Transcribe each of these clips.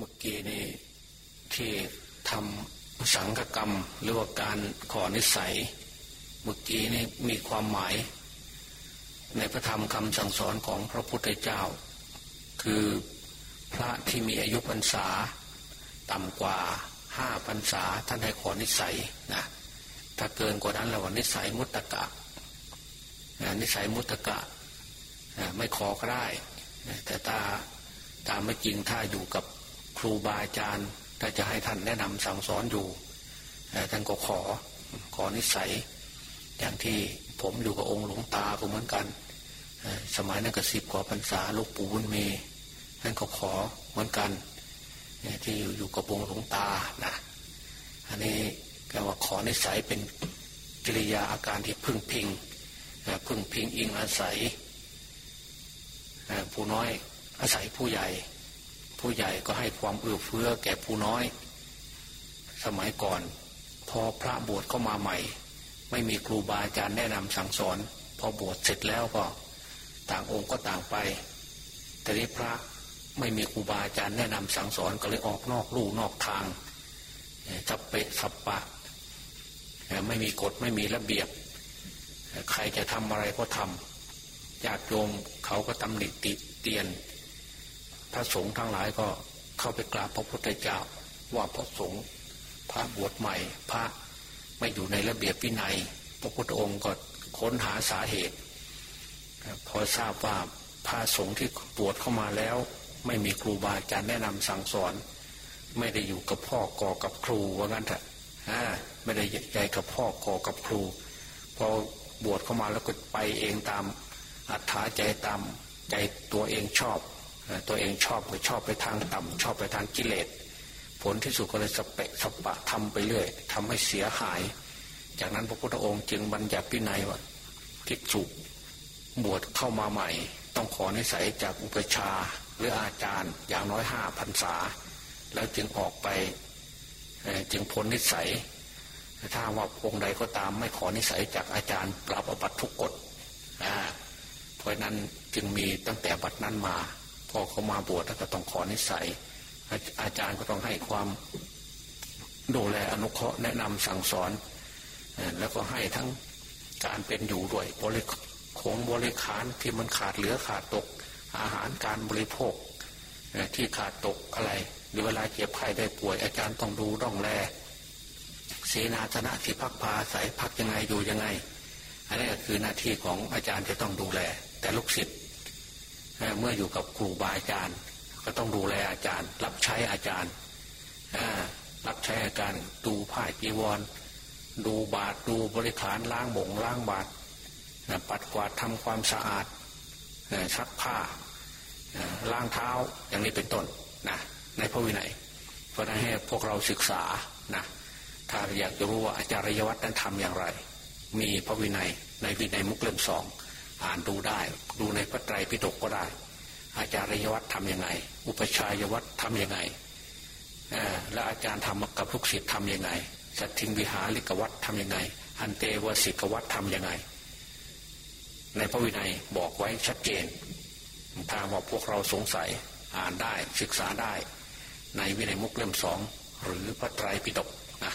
เมื่อกี้นี่ที่ทำสังฆกรรมหรือว่าการขอนิสัย เมื่อกี้นี่มีความหมาย ในพระธรรมคำสั่งสอนของพระพุทธเจ้า คือพระที่มีอายุพรรษา ต่ำกว่าห้าพรรษาท่านให้ขอนิสัยนะถ้าเกินกว่านั้นแล้วว่านิสัยมุตตะนิสัยมุตตะไม่ขอก็ได้แต่ตาตามไม่จริงถ้าอยู่กับ ครูบาอาจารย์ถ้าจะให้ท่านแนะนำสั่งสอนอยู่ท่านก็ขอขอนิสัย อย่างที่ผมอยู่กับองค์หลวงตาก็เหมือนกัน สมัยนั้นก็สิบกว่าพรรษาลูกปู่บุญเมท่านก็ขอเหมือนกัน ที่อยู่อยู่กับองค์หลวงตานะอันนี้ก็ว่าขอนิสัยเป็นกิริยาอาการที่พึ่งพิงพึ่งพิงอิงอาศัยผู้น้อยอาศัยผู้ใหญ่ ผู้ใหญ่ก็ให้ความเอื้อเฟื้อแก่ผู้น้อย สมัยก่อน พอพระบวชเข้ามาใหม่ ไม่มีครูบาอาจารย์แนะนำสั่งสอน พอบวชเสร็จแล้วก็ ต่างองค์ก็ต่างไป แต่นี้พระไม่มีครูบาอาจารย์แนะนำสั่งสอนก็เลยออกนอกลู่นอกทางจับเปะสับปะ ไม่มีกฎไม่มีระเบียบ ใครจะทำอะไรก็ทำญาติโยมเขาก็ตำหนิติเตียน พระสงฆ์ทั้งหลายก็เข้าไปกราบพระพุทธเจ้า ว่าพระสงฆ์พระบวชใหม่ พระไม่อยู่ในระเบียบวินัย พระพุทธองค์ก็ค้นหาสาเหตุพอทราบว่าพระสงฆ์ที่บวชเข้ามาแล้ว ไม่มีครูบาอาจารย์แนะนำสั่งสอน ไม่ได้อยู่กับพ่อกอกับครูว่างั้นเถอะไม่ได้ใหญ่กับพ่อกอกับครู พอบวชเข้ามาแล้วก็ไปเองตามอัธยาใจตามใจตัวเองชอบ ตัวเองชอบไปชอบไปทางต่ำชอบไปทางกิเลส ผลที่สุดก็เลยสเปะสปะทำไปเรื่อยทำให้เสียหาย จากนั้นพระพุทธองค์จึงบัญญัติพินัยว่าภิกษุบวชเข้ามาใหม่ ต้องขอนิสัยจากอุปชาหรืออาจารย์อย่างน้อยห้าพรรษา แล้วจึงออกไปจึงพ้นนิสัย ถ้าว่าองค์ใดก็ตามไม่ขอนิสัยจากอาจารย์ ปรับอบัตทุกกฎเพราะนั้นจึงมีตั้งแต่บัดนั้นมา พอเขามาบวชแล้วก็ต้องขอนิสัย อาจารย์ก็ต้องให้ความดูแลอนุเคราะห์แนะนำสั่งสอน แล้วก็ให้ทั้งการเป็นอยู่ด้วยบริของบริขารที่มันขาดเหลือขาดตก อาหารการบริโภคที่ขาดตกอะไรหรือเวลาเจ็บไข้ได้ป่วยอาจารย์ต้องดูต้องแลเสนาธนะที่พักพาสายพักยังไงอยู่ยังไง อันนี้ก็คือหน้าที่ของอาจารย์จะต้องดูแล แต่ลูกศิษย์ เมื่ออยู่กับครูบาอาจารย์ ก็ต้องดูแลอาจารย์ รับใช้อาจารย์รับใช้อาจารย์ดูผ้าจีวร ดูบาตรดูบริขารล้างบ่งล้างบาตรปัดกวาดทำความสะอาดซักผ้าล้างเท้าอย่างนี้เป็นต้นนะในพระวินัยเพราะนั้นให้พวกเราศึกษานะถ้าอยากจะรู้ว่าอาจารย์วัตรนั้นทำอย่างไร มีพระวินัยในวินัยมุกเล่มสอง อ่านดูได้ ดูในพระไตรปิฎกก็ได้ อาจารย์ยวัตรทำยังไง อุปชัยวัตรทำยังไงและอาจารย์ทำกับลูกศิษย์ทำยังไงสัตทิงวิหาริกวัตรทำยังไงอันเตวสิกวัตรทำยังไง ในพระวินัยบอกไว้ชัดเจนถ้าว่าพวกเราสงสัยอ่านได้ศึกษาได้ ในวินัยมุกเล่มสองหรือพระไตรปิฎกนะ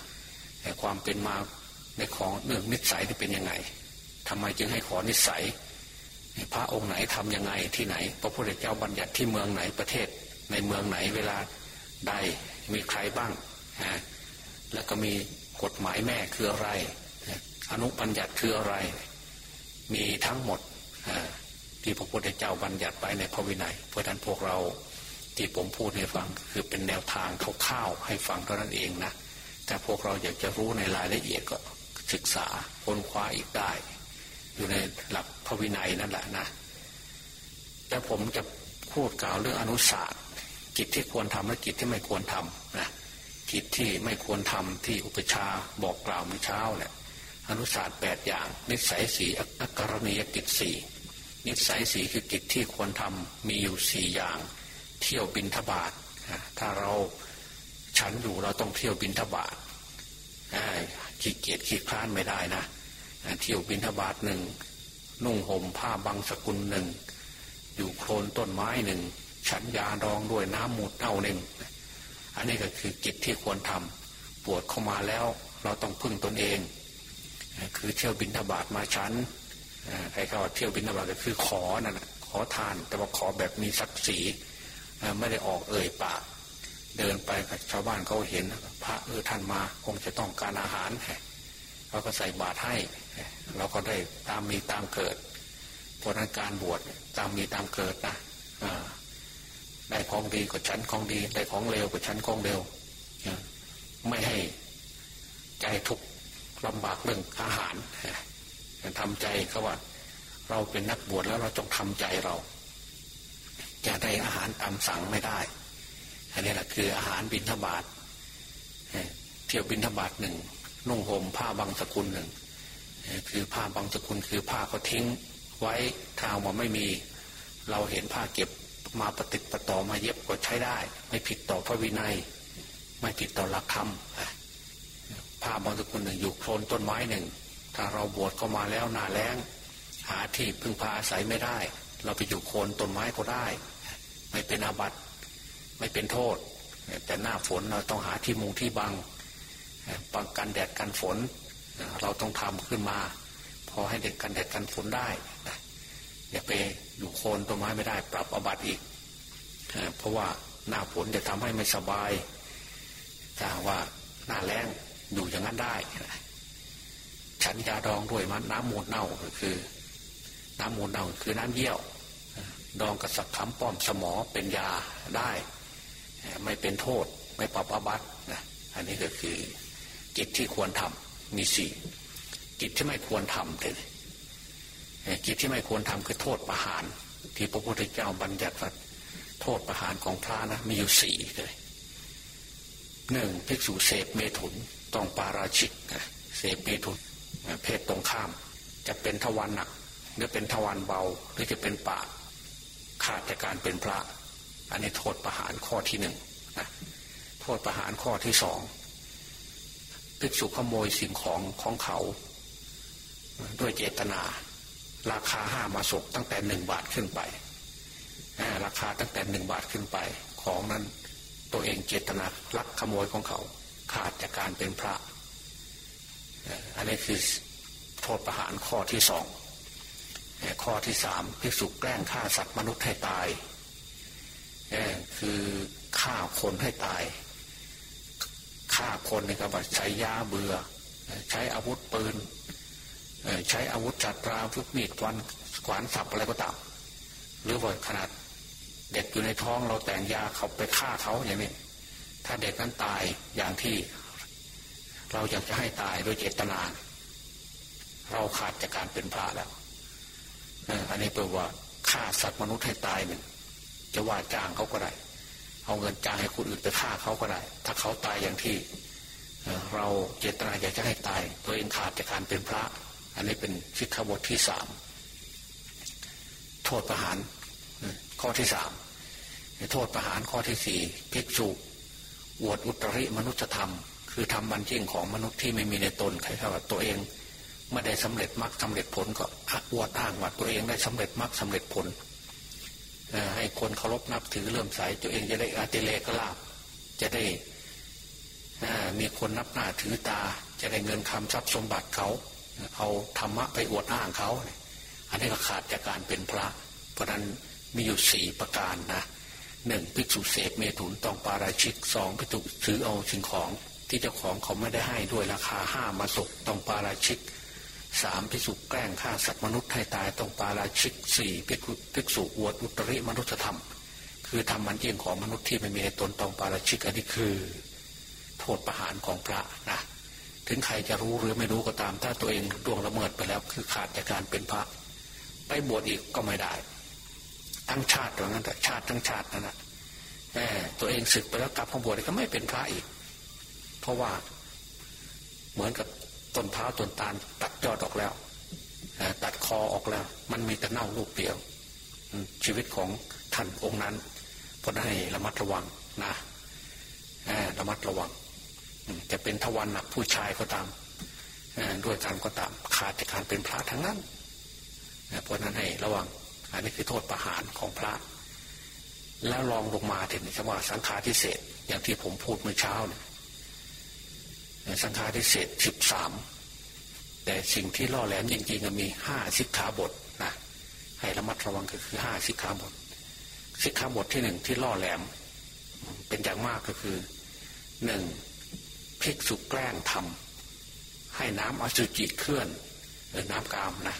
แต่ความเป็นมาในของเรื่องนิสัยที่เป็นยังไงทำไมจึงให้ขอนิสัย พระองค์ไหนทํำยังไงที่ไหน พระพุทธเจ้าบัญญัติที่เมืองไหนประเทศ ในเมืองไหนเวลาใดมีใครบ้างฮะแล้วก็มีกฎหมายแม่คืออะไร อนุบัญญัติคืออะไร มีทั้งหมดที่พระพุทธเจ้าบัญญัติไปในพระวินัย เพราะนั้นพวกเราที่ผมพูดให้ฟังคือเป็นแนวทางคร่าวๆให้ฟังเท่านั้นเองนะแต่พวกเราอยากจะรู้ในรายละเอียดก็ศึกษาค้นคว้าอีกได้ อยู่ในหลักพระวินัยนั่นแหละนะแต่ผมจะพูดกล่าวเรื่องอนุสาสกิจที่ควรทำและกิจที่ไม่ควรทำนะกิจที่ไม่ควรทำที่อุปชาบอกกล่าวเมื่อเช้าแหละอนุสาสแปดอย่าง นิสัยสีอักรณียกิจสี่นิสัยสีคือกิจที่ควรทำมีอยู่สี่อย่าง เที่ยวบินทบาทถ้าเราฉันอยู่เราต้องเที่ยวบินทบาทขี้เกียจขี้คลานไม่ได้นะ เที่ยวบินทบาทหนึ่งนุ่งห่มผ้าบางสกุลหนึ่ง อยู่โคลนต้นไม้หนึ่ง ฉันยาดองด้วยน้ำมูดเน่าหนึ่ง อันนี้ก็คือกิจที่ควรทำบวชเข้ามาแล้วเราต้องพึ่งตนเอง คือเที่ยวบินทบาทมาชั้นใครเขาเที่ยวบินทบาทก็คือขอนั่นขอทาน แต่ว่าขอแบบมีศักดิ์ศรีไม่ได้ออกเอ่ยปาก เดินไปกับชาวบ้านเขาเห็นพระเออท่านมาคงจะต้องการอาหาร เราก็ใส่บาตรให้ เราก็ได้ตามมีตามเกิด เพราะนั้นการบวชตามมีตามเกิดนะได้ของดีกว่าชั้นของดี ได้ของเร็วกว่าชั้นของเร็วไม่ให้ใจทุกข์ลำบากเรื่องอาหารทำใจเขาว่า เราเป็นนักบวชแล้วเราจงทำใจเราจะได้อาหารตามสั่งไม่ได้ อันนี้แหละคืออาหารบินทบาทเที่ยวบินทบาทหนึ่ง นุ่งห่มผ้าบางสกุลหนึ่งคือผ้าบางสกุลคือผ้าก็ทิ้งไว้ทางว่าไม่มี เราเห็นผ้าเก็บมาปฏิติประต่อมาเย็บก็ใช้ได้ ไม่ผิดต่อพระวินัย ไม่ผิดต่อหลักธรรมผ้าบางสกุลหนึ่งอยู่โคลนต้นไม้หนึ่ง ถ้าเราบวชเข้ามาแล้วนาแล้ง หาที่พึ่งพาอาศัยไม่ได้ เราไปอยู่โคนต้นไม้ก็ได้ ไม่เป็นอาบัติไม่เป็นโทษ แต่หน้าฝนเราต้องหาที่มุงที่บัง ปังกันแดดกันฝน เราต้องทำขึ้นมา พอให้เด็กกันแดดกันฝนได้อย่าไปอยู่โคนต้นไม้ไม่ได้ ปรับอบัติอีก เพราะว่าหน้าฝนจะทำให้ไม่สบายถ้าว่าหน้าแรงอยู่อย่างนั้นได้ฉันยาดองด้วยมันน้ำมูลเน่าคือ น้ำมูลเน่าคือน้ำเยี่ยว ดองกับสักคำป้อมสมอเป็นยาได้ ไม่เป็นโทษ ไม่ปรับอาบัตินะอันนี้ก็คือ กิจที่ควรทำมีสี่กิจที่ไม่ควรทำเลยกิจที่ไม่ควรทำคือโทษประหาร ที่พระพุทธเจ้าบัญญัติว่าโทษประหารของพระนะมีอยู่สี่เลยหนึ่งภิกษุเสพเมถุนต้องปาราชิกเสพเมถุนเพศตรงข้าม จะเป็นทวารหนักหรือเป็นทวารเบาหรือจะเป็นปากขาดจากการเป็นพระ อันนี้โทษประหารข้อที่หนึ่งนะโทษประหารข้อที่สอง ภิกษุขโมยสิ่งของของเขา ด้วยเจตนา ราคาห้ามาศกตั้งแต่หนึ่งบาทขึ้นไป ราคาตั้งแต่หนึ่งบาทขึ้นไป ของนั้นตัวเองเจตนาลักขโมยของเขา ขาดจากการเป็นพระ อันนี้คือโทษประหารข้อที่สองข้อที่สามพิสุแกล้งฆ่าสัตว์มนุษย์ให้ตายคือฆ่าคนให้ตาย ฆ่าคนนี่ก็ว่าใช้ยาเบื่อ ใช้อาวุธปืนใช้อาวุธจัดราพุกมีดฟันขวานสับอะไรก็ตามหรือว่าขนาดเด็กอยู่ในท้องเราแต่งยาเขาไปฆ่าเขาอย่างนี้ถ้าเด็กนั้นตายอย่างที่ เราอยากจะให้ตายโดยเจตนา เราขาดจากการเป็นพระแล้วอันนี้แปลว่าฆ่าสัตว์มนุษย์ให้ตายหนึ่งจะว่าจ้างเขาก็ได้ เอาเงินจ้างให้คนอื่นไปฆ่าเขาก็ได้ ถ้าเขาตายอย่างที่เราเจตนาอยากจะให้ตาย ตัวเองขาดจากการเป็นพระ อันนี้เป็นชิกขบทที่สามโทษประหารข้อที่สามโทษประหารข้อที่สี่ภิกษุอวดอุตริมนุษยธรรม คือทำบันยิ่งของมนุษย์ที่ไม่มีในตนใครเขาว่าตัวเองไม่ได้สำเร็จมรรคสาเร็จผลก็อวดอ้างว่าตัวเองได้สำเร็จมรรคสาเร็จผล ให้คนเคารพนับถือเลื่อมใสตัวเองจะได้อาติเลกลาบจะได้มีคนนับหน้าถือตา จะได้เงินคำทรัพย์สมบัติเขา เอาธรรมะไปอวดอ้างเขา อันนี้ก็ขาดจากการเป็นพระ เพราะนั้นมีอยู่สี่ประการนะหนึ่งภิกษุเสพเมถุนต้องปาราชิกสองภิกษุถือเอาสิ่งของที่เจ้าของเขาไม่ได้ให้ด้วยราคาห้ามาศกต้องปาราชิก สามพิสุแกล้งฆ่าสัตว์มนุษย์ให้ตายต้องปาราชิกสี่พิกษุอวดอุตริมนุษยธรรม คือทำมันเยี่ยงของมนุษย์ที่ไม่มีในตนต้องปาราชิกอันนี้คือ โทษประหารของพระนะถึงใครจะรู้หรือไม่รู้ก็ตาม ถ้าตัวเองล่วงละเมิดไปแล้ว คือขาดจากการเป็นพระ ไปบวชอีกก็ไม่ได้ ทั้งชาติตัวนั้นแต่ชาติทั้งชาตินั่นแหละตัวเองศึกไปแล้วกลับมาบวชก็ไม่เป็นพระอีก เพราะว่าเหมือนกับ ต้นเท้าต้นตาลตัดยอดออกแล้วตัดคอออกแล้ว มันมีแต่เน่าลูกเดียว ชีวิตของท่านองค์นั้นเพราะให้ระมัดระวังนะระมัดระวัง จะเป็นทวันหนักผู้ชายก็ตามด้วยการก็ตามขาดจากการเป็นพระทั้งนั้นเพราะนั้นให้ระวัง อันนี้คือโทษประหารของพระ แล้วลองลงมาถึงสว่าสังฆาทิเศษอย่างที่ผมพูดเมื่อเช้าเนี่ย สังฆาทิเศษสิบสามแต่สิ่งที่ล่อแหลมจริงๆมีห้าสิกขาบทนะให้ระมัดระวังก็คือห้าสิกขาบทสิกขาบทที่หนึ่งที่ล่อแหลม เป็นอย่างมากก็คือหนึ่งภิกษุแกล้งทำให้น้ำอสุจิเคลื่อนหรือน้ำกามนะ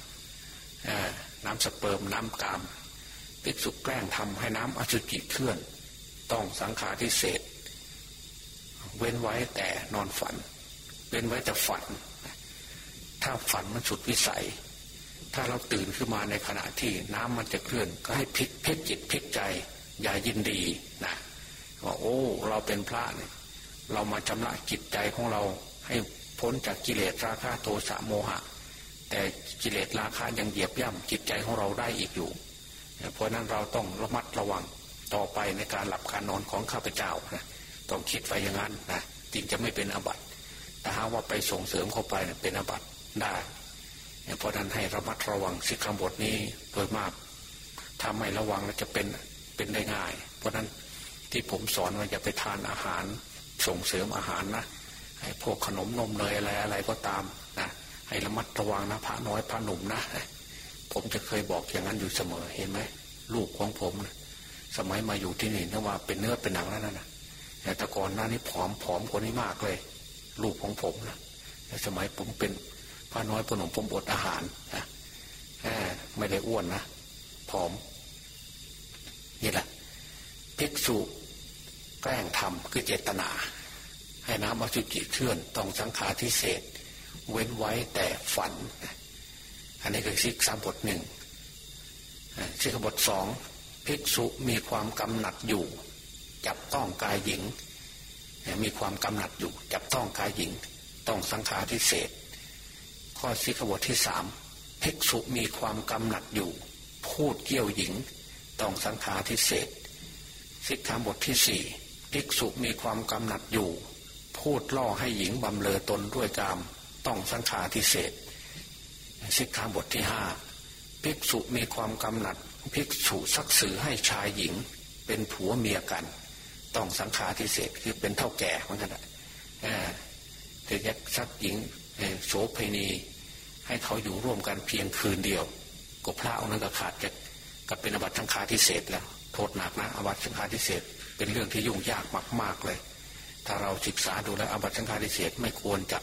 น้ำสเปิร์มน้ำกามภิกษุแกล้งทำให้น้ำอสุจิเคลื่อน ต้องสังฆาทิเศษ เว้นไว้แต่นอนฝัน เว้นไว้แต่ฝัน ถ้าฝันมันสุดวิสัย ถ้าเราตื่นขึ้นมาในขณะที่น้ำมันจะเคลื่อน ก็ให้พิกเพชจิตเพลิกใจ อย่ายินดีนะว่าโอ้ เราเป็นพระเนี่ยเรามาชำระจิตใจของเราให้พ้นจากกิเลสราคะโทสะโมหะ แต่กิเลสราคะยังเหยียบย่ำจิตใจของเราได้อีกอยู่ เพราะนั้นเราต้องระมัดระวังต่อไปในการหลับการนอนของข้าพเจ้านะต้องคิดไว้อย่างนั้นนะจึงจะไม่เป็นอบัติ แต่หาว่าไปส่งเสริมเข้าไปนะเป็นอบัติได้เพราะนั้นให้ระมัดระวังสิกขาบทนี้โดยมากถ้าไม่ระวังแล้วจะเป็นเป็นได้ง่าย เพราะนั้นที่ผมสอนว่าจะไปทานอาหารส่งเสริมอาหารนะให้พวกขนมนมเนยอะไรอะไรก็ตามนะให้ระมัดระวังนะพระน้อยพระหนุ่มนะ ผมจะเคยบอกอย่างนั้นอยู่เสมอเห็นไหมลูกของผมนะสมัยมาอยู่ที่นี่นึกว่าเป็นเนื้อเป็นหนังแล้วนะนะแต่ก่อนหน้านี้ผอมผอมกว่านี้มากเลย ลูกของผมนะสมัยผมเป็นพระน้อยพระหนุ่มผมอดอาหารนะไม่ได้อ้วนนะผอมนี่แหละภิกษุแกล้งทำคือเจตนา ให้น้ำอสุจิเคลื่อนต้องสังขาทิเศษ เว้นไว้แต่ฝัน อันนี้คือสิกขามบทหนึ่งสิกขาบทสองภิกษุมีความกำหนัดอยู่ จับต้องกายหญิง มีความกำหนัดอยู่จับต้องกายหญิง ต้องสังขารทิเศษ ข้อสิกขบทที่สามภิกษุมีความกำหนัดอยู่ พูดเกี่ยวหญิง ต้องสังขารทิเศษสิกขาบทที่สี่ภิกษุมีความกำหนัดอยู่ พูดล่อให้หญิงบำเลอตนด้วยกาม ต้องสังขาทิเศษสิกขาบทที่ห้าภิกษุมีความกำหนัด ภิกษุซักสื่อให้ชายหญิง เป็นผัวเมียกัน ต้องสังขาทิเศษคือเป็นเท่าแก่เหมือนกันถือยักซักหญิงโสเพณี ให้เขาอยู่ร่วมกันเพียงคืนเดียวก็พระองค์นั้นก็ขาดจะกับเป็นอบัตสังฆาทิเศษแล้วโทษหนักนะอบัตสังฆาทิเศษเป็นเรื่องที่ยุ่งยากมากๆเลย ถ้าเราศึกษาดูแลอบัตสังฆาริเศษไม่ควรจะ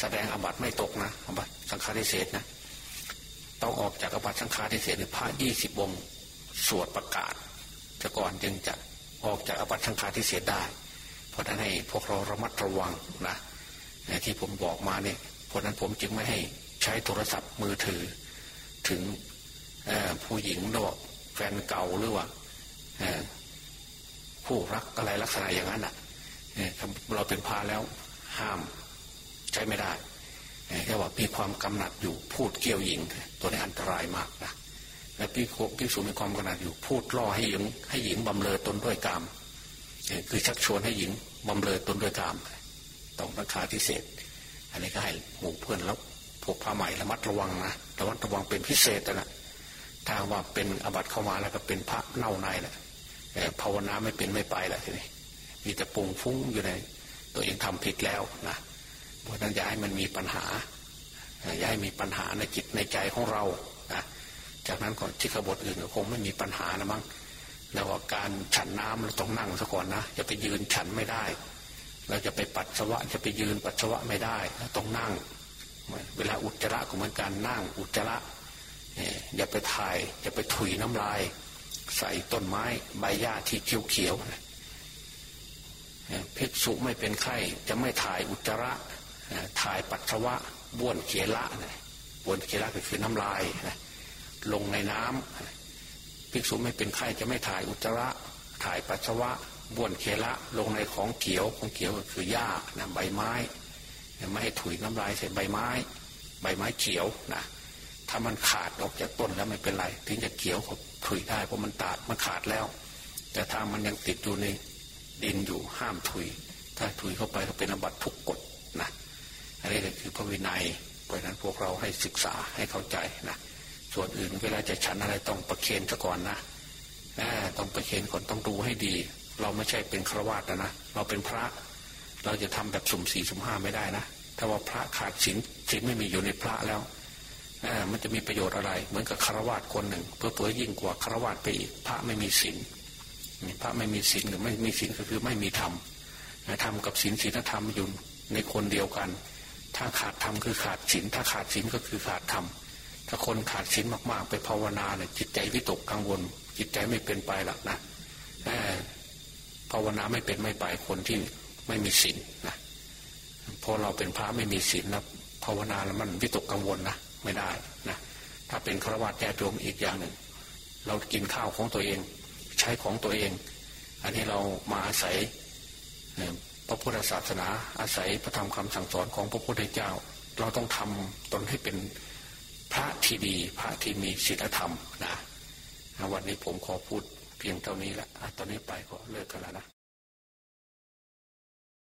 แสดงอบัตไม่ตกนะอบัตสังฆาริเศษนะต้องออกจากอบัตสังฆาริเศษในพระยี่สิบวงสวดประกาศจะก่อนจึงจะ ออกจากอบัตสังฆาริเศษได้ เพราะนั้นให้พวกเราระมัดระวังนะที่ผมบอกมาเนี่ยเพราะนั้นผมจึงไม่ให้ใช้โทรศัพท์มือถือ ถึงผู้หญิงหรือว่าแฟนเก่าหรือว่าผู้รักอะไรลักษณะอย่างนั้นอะเราเป็นพาแล้วห้ามใช้ไม่ได้แค่ว่ามีความกำหนัดอยู่พูดเกี่ยวหญิงตัวนี้อันตรายมากนะ และพี่โคพี่สูมีความกำหนัดอยู่พูดล่อให้หญิง ให้หญิงบำเรอตนด้วยกาม คือชักชวนให้หญิงบำเรอตนด้วยกามต้องราคาพิเศษ อันนี้ก็ให้หมู่เพื่อนแล้วพวกพระใหม่ระมัดระวังนะระมัดระวังเป็นพิเศษนะถ้าว่าเป็นอบัตเข้ามาแล้วก็เป็นพระเน่าในแหละภาวนาไม่เป็นไม่ไปแหละทีนี้มีแต่ปุงฟุ้งอยู่ในตัวเองทำผิดแล้วนะเพราะนั้นอย่าให้มันมีปัญหาอย่าให้มีปัญหาในจิตในใจของเรานะ จากนั้นก่อนที่ขบทอื่นก็คงไม่มีปัญหานะมั้งแล้ว่าการฉันน้ำเราต้องนั่งซะก่อนนะจะไปยืนฉันไม่ได้ เราจะไปปัสสาวะจะไปยืนปัสสาวะไม่ได้ต้องนั่ง เวลาอุจจาระก็เหมือนการนั่งอุจจาระอย่าไปถ่ายอย่าไปถุยน้ำลาย ใส่ต้นไม้ใบหญ้าที่เขียวเขียวภิกษุไม่เป็นไข้จะไม่ถ่ายอุจจาระถ่ายปัสสาวะบ้วนเขียละบ้วนเขียละก็คือน้ำลาย ลงในน้ำภิกษุไม่เป็นไข้จะไม่ถ่ายอุจจาระ ถ่ายปัสสาวะบ้วนเขละลงในของเขียวของเขียวก็คือหญ้านะใบไม้ไม่ให้ถุยน้ำลายใส่ใบไม้ ใบไม้เขียวนะถ้ามันขาดออกจากต้นแล้วไม่เป็นไร ถึงจะเขียวก็ถุยได้เพราะมันตาดมันขาดแล้ว แต่ถ้ามันยังติดอยู่ในดินอยู่ห้ามถุย ถ้าถุยเข้าไปก็เป็นอบัตทุกกฎนะอันนี้ก็คือพระวินัยเพราะนั้นพวกเราให้ศึกษาให้เข้าใจนะ ส่วนอื่นเวลาจะฉันอะไรต้องประเคนซะก่อนนะต้องประเคนก่อนต้องดูให้ดี เราไม่ใช่เป็นฆราวาสนะ เราเป็นพระ เราจะทำแบบสุ่มสี่สุ่มห้าไม่ได้นะถ้าว่าพระขาดศีลศีลไม่มีอยู่ในพระแล้วมันจะมีประโยชน์อะไร เหมือนกับฆราวาสคนหนึ่งเพื่อเพื่อยิ่งกว่าฆราวาสไปอีกพระไม่มีศีลพระไม่มีศีลหรือไม่มีศีลก็คือไม่มีธรรมธรรมกับศีลศีลธรรมอยู่ในคนเดียวกัน ถ้าขาดธรรมคือขาดศีลถ้าขาดศีลก็คือขาดธรรม ถ้าคนขาดศีลมากๆ ไปภาวนาเนี่ยจิตใจวิตกกังวล จิตใจไม่เป็นไปหรอกนะภาวนาไม่เป็นไม่ไปคนที่ไม่มีศีลนะพอเราเป็นพระไม่มีศีลนะภาวนาแล้วมันวิตกกังวลนะไม่ได้นะถ้าเป็นฆราวาสแก่โยมอีกอย่างหนึ่งเรากินข้าวของตัวเอง ใช้ของตัวเอง อันนี้เรามาอาศัยพระพุทธศาสนาอาศัยพระธรรมคำสั่งสอนของพระพุทธเจ้า เราต้องทำตนให้เป็น พระที่ดีพระที่มีศีลธรรมนะวันนี้ผมขอพูดเพียงเท่านี้ละตอนนี้ไปก็เลิกกันแล้วนะ